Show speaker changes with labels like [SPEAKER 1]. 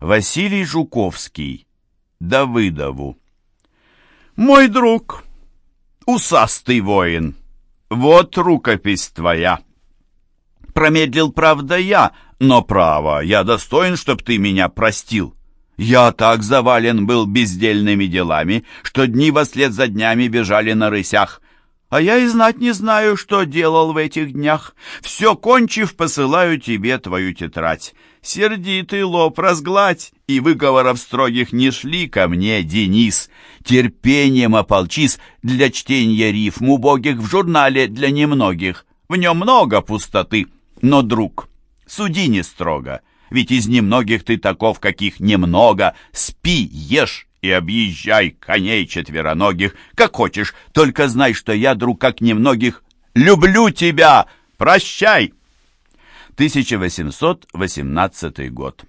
[SPEAKER 1] Василий Жуковский. Давыдову. Мой друг, усастый воин, вот рукопись твоя. Промедлил, правда, я, но право, я достоин, чтоб ты меня простил. Я так завален был бездельными делами, что дни вслед за днями бежали на рысях. А я и знать не знаю, что делал в этих днях. Все кончив, посылаю тебе твою тетрадь. Сердитый лоб разгладь, и выговоров строгих не шли ко мне, Денис. Терпением ополчись для чтения рифм убогих в журнале для немногих. В нем много пустоты, но, друг, суди не строго, ведь из немногих ты таков, каких немного. Спи, ешь и объезжай коней четвероногих, как хочешь, только знай, что я, друг, как немногих, люблю тебя! Прощай!» 1818 год.